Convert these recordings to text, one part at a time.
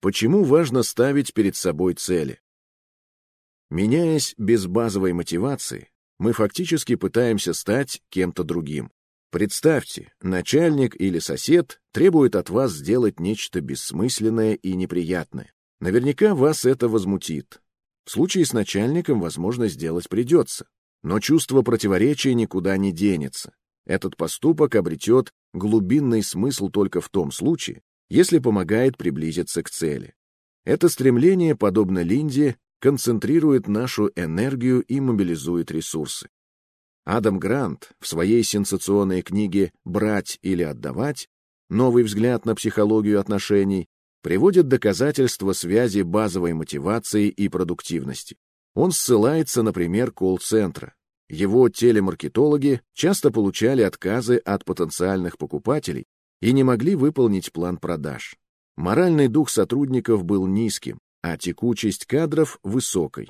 Почему важно ставить перед собой цели? Меняясь без базовой мотивации, мы фактически пытаемся стать кем-то другим. Представьте, начальник или сосед требует от вас сделать нечто бессмысленное и неприятное. Наверняка вас это возмутит. В случае с начальником, возможно, сделать придется. Но чувство противоречия никуда не денется. Этот поступок обретет глубинный смысл только в том случае, если помогает приблизиться к цели. Это стремление, подобно Линде, концентрирует нашу энергию и мобилизует ресурсы. Адам Грант в своей сенсационной книге «Брать или отдавать. Новый взгляд на психологию отношений» приводит доказательства связи базовой мотивации и продуктивности. Он ссылается на пример колл-центра. Его телемаркетологи часто получали отказы от потенциальных покупателей и не могли выполнить план продаж. Моральный дух сотрудников был низким, а текучесть кадров — высокой.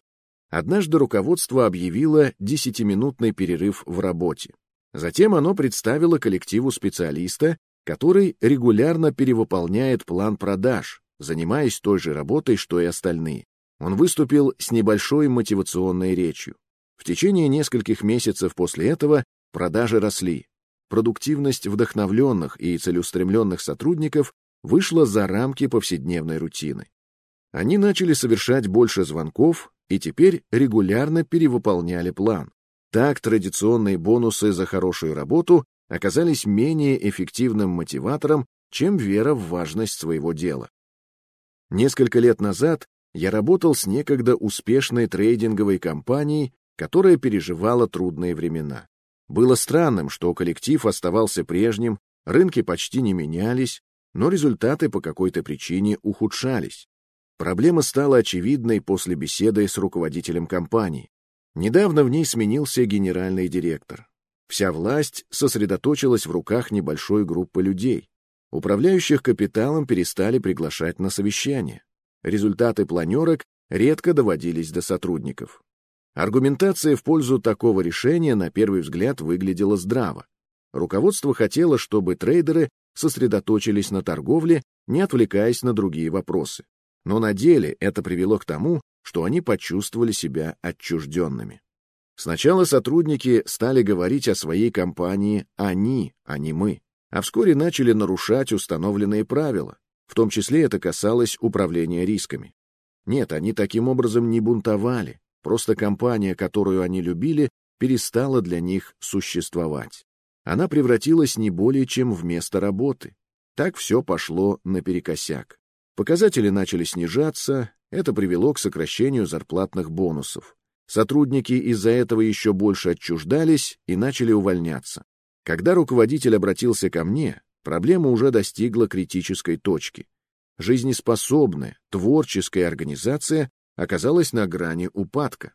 Однажды руководство объявило десятиминутный перерыв в работе. Затем оно представило коллективу специалиста, который регулярно перевыполняет план продаж, занимаясь той же работой, что и остальные. Он выступил с небольшой мотивационной речью. В течение нескольких месяцев после этого продажи росли. Продуктивность вдохновленных и целеустремленных сотрудников вышла за рамки повседневной рутины. Они начали совершать больше звонков, и теперь регулярно перевыполняли план. Так традиционные бонусы за хорошую работу оказались менее эффективным мотиватором, чем вера в важность своего дела. Несколько лет назад я работал с некогда успешной трейдинговой компанией, которая переживала трудные времена. Было странным, что коллектив оставался прежним, рынки почти не менялись, но результаты по какой-то причине ухудшались. Проблема стала очевидной после беседы с руководителем компании. Недавно в ней сменился генеральный директор. Вся власть сосредоточилась в руках небольшой группы людей. Управляющих капиталом перестали приглашать на совещания. Результаты планерок редко доводились до сотрудников. Аргументация в пользу такого решения на первый взгляд выглядела здраво. Руководство хотело, чтобы трейдеры сосредоточились на торговле, не отвлекаясь на другие вопросы но на деле это привело к тому, что они почувствовали себя отчужденными. Сначала сотрудники стали говорить о своей компании «они», а не «мы», а вскоре начали нарушать установленные правила, в том числе это касалось управления рисками. Нет, они таким образом не бунтовали, просто компания, которую они любили, перестала для них существовать. Она превратилась не более чем в место работы. Так все пошло наперекосяк. Показатели начали снижаться, это привело к сокращению зарплатных бонусов. Сотрудники из-за этого еще больше отчуждались и начали увольняться. Когда руководитель обратился ко мне, проблема уже достигла критической точки. Жизнеспособная, творческая организация оказалась на грани упадка.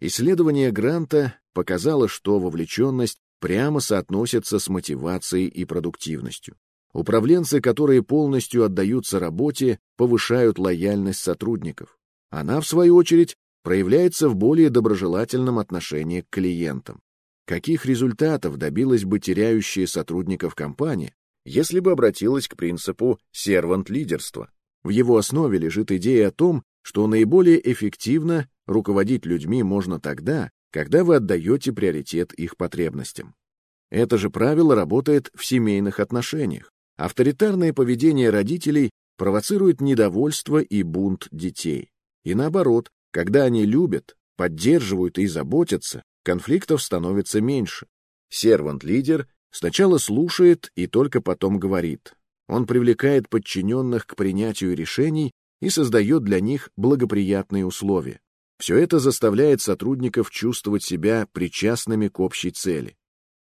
Исследование Гранта показало, что вовлеченность прямо соотносится с мотивацией и продуктивностью. Управленцы, которые полностью отдаются работе, повышают лояльность сотрудников. Она, в свою очередь, проявляется в более доброжелательном отношении к клиентам. Каких результатов добилась бы теряющая сотрудников компания, если бы обратилась к принципу сервант-лидерства? В его основе лежит идея о том, что наиболее эффективно руководить людьми можно тогда, когда вы отдаете приоритет их потребностям. Это же правило работает в семейных отношениях. Авторитарное поведение родителей провоцирует недовольство и бунт детей. И наоборот, когда они любят, поддерживают и заботятся, конфликтов становится меньше. Сервант-лидер сначала слушает и только потом говорит. Он привлекает подчиненных к принятию решений и создает для них благоприятные условия. Все это заставляет сотрудников чувствовать себя причастными к общей цели.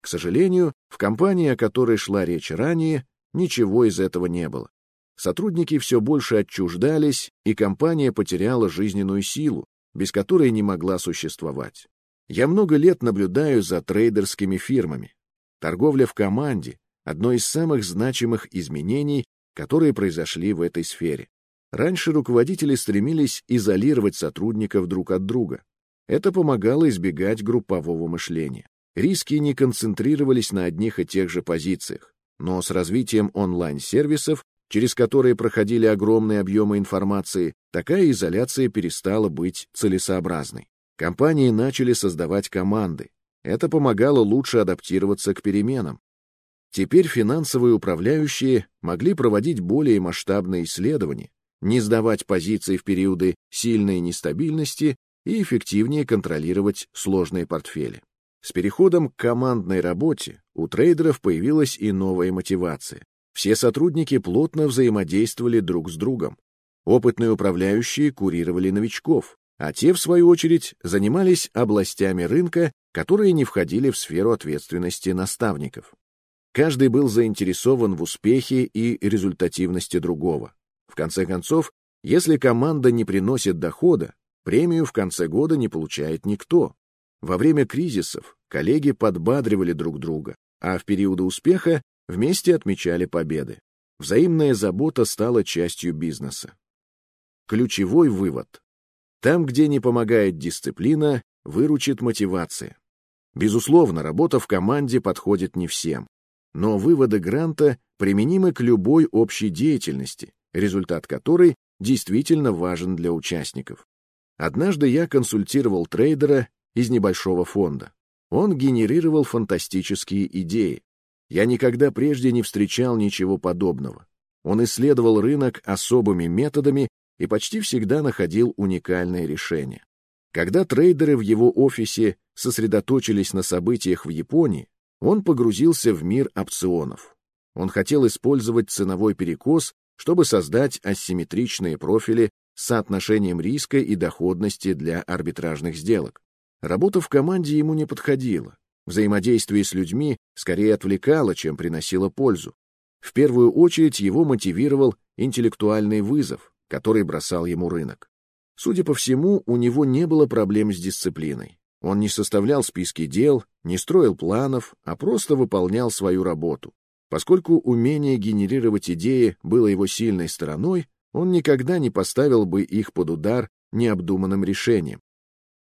К сожалению, в компании, о которой шла речь ранее, Ничего из этого не было. Сотрудники все больше отчуждались, и компания потеряла жизненную силу, без которой не могла существовать. Я много лет наблюдаю за трейдерскими фирмами. Торговля в команде — одно из самых значимых изменений, которые произошли в этой сфере. Раньше руководители стремились изолировать сотрудников друг от друга. Это помогало избегать группового мышления. Риски не концентрировались на одних и тех же позициях но с развитием онлайн-сервисов через которые проходили огромные объемы информации, такая изоляция перестала быть целесообразной. Компании начали создавать команды. Это помогало лучше адаптироваться к переменам. Теперь финансовые управляющие могли проводить более масштабные исследования, не сдавать позиции в периоды сильной нестабильности и эффективнее контролировать сложные портфели. С переходом к командной работе у трейдеров появилась и новая мотивация. Все сотрудники плотно взаимодействовали друг с другом. Опытные управляющие курировали новичков, а те, в свою очередь, занимались областями рынка, которые не входили в сферу ответственности наставников. Каждый был заинтересован в успехе и результативности другого. В конце концов, если команда не приносит дохода, премию в конце года не получает никто. Во время кризисов коллеги подбадривали друг друга, а в периоды успеха вместе отмечали победы. Взаимная забота стала частью бизнеса. Ключевой вывод. Там, где не помогает дисциплина, выручит мотивация. Безусловно, работа в команде подходит не всем. Но выводы гранта применимы к любой общей деятельности, результат которой действительно важен для участников. Однажды я консультировал трейдера из небольшого фонда. Он генерировал фантастические идеи. Я никогда прежде не встречал ничего подобного. Он исследовал рынок особыми методами и почти всегда находил уникальные решения. Когда трейдеры в его офисе сосредоточились на событиях в Японии, он погрузился в мир опционов. Он хотел использовать ценовой перекос, чтобы создать асимметричные профили с соотношением риска и доходности для арбитражных сделок. Работа в команде ему не подходила. Взаимодействие с людьми скорее отвлекало, чем приносило пользу. В первую очередь его мотивировал интеллектуальный вызов, который бросал ему рынок. Судя по всему, у него не было проблем с дисциплиной. Он не составлял списки дел, не строил планов, а просто выполнял свою работу. Поскольку умение генерировать идеи было его сильной стороной, он никогда не поставил бы их под удар необдуманным решением.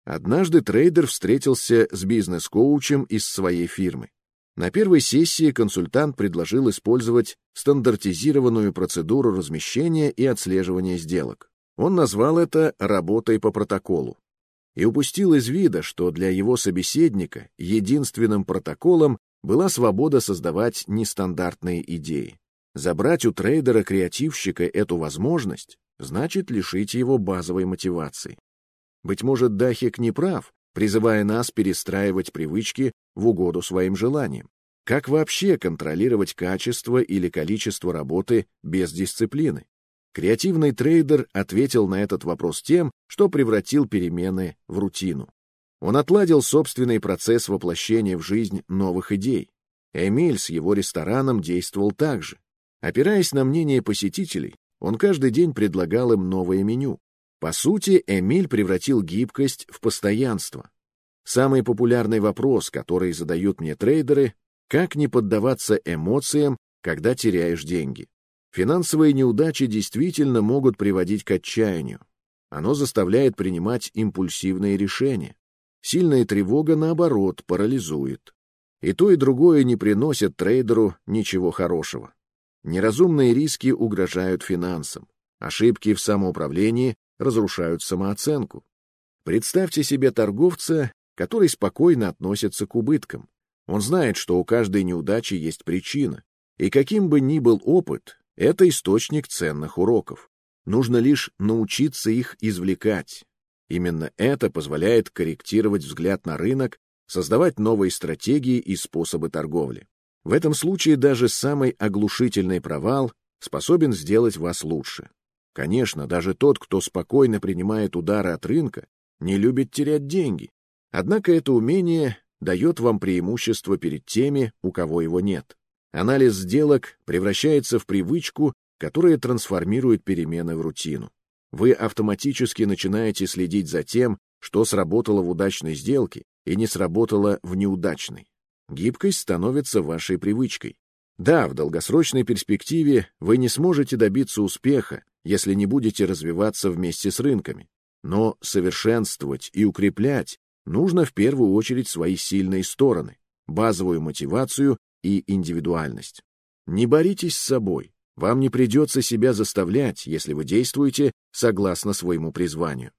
Однажды трейдер встретился с бизнес-коучем из своей фирмы. На первой сессии консультант предложил использовать стандартизированную процедуру размещения и отслеживания сделок. Он назвал это «работой по протоколу» и упустил из вида, что для его собеседника единственным протоколом была свобода создавать нестандартные идеи. Забрать у трейдера-креативщика эту возможность значит лишить его базовой мотивации. Быть может, Дахик не прав, призывая нас перестраивать привычки в угоду своим желаниям. Как вообще контролировать качество или количество работы без дисциплины? Креативный трейдер ответил на этот вопрос тем, что превратил перемены в рутину. Он отладил собственный процесс воплощения в жизнь новых идей. Эмиль с его рестораном действовал так же. Опираясь на мнение посетителей, он каждый день предлагал им новое меню. По сути, Эмиль превратил гибкость в постоянство. Самый популярный вопрос, который задают мне трейдеры, как не поддаваться эмоциям, когда теряешь деньги. Финансовые неудачи действительно могут приводить к отчаянию. Оно заставляет принимать импульсивные решения. Сильная тревога, наоборот, парализует. И то, и другое не приносят трейдеру ничего хорошего. Неразумные риски угрожают финансам. Ошибки в самоуправлении разрушают самооценку. Представьте себе торговца, который спокойно относится к убыткам. Он знает, что у каждой неудачи есть причина, и каким бы ни был опыт, это источник ценных уроков. Нужно лишь научиться их извлекать. Именно это позволяет корректировать взгляд на рынок, создавать новые стратегии и способы торговли. В этом случае даже самый оглушительный провал способен сделать вас лучше. Конечно, даже тот, кто спокойно принимает удары от рынка, не любит терять деньги. Однако это умение дает вам преимущество перед теми, у кого его нет. Анализ сделок превращается в привычку, которая трансформирует перемены в рутину. Вы автоматически начинаете следить за тем, что сработало в удачной сделке и не сработало в неудачной. Гибкость становится вашей привычкой. Да, в долгосрочной перспективе вы не сможете добиться успеха, если не будете развиваться вместе с рынками. Но совершенствовать и укреплять нужно в первую очередь свои сильные стороны, базовую мотивацию и индивидуальность. Не боритесь с собой, Вам не придется себя заставлять, если вы действуете согласно своему призванию.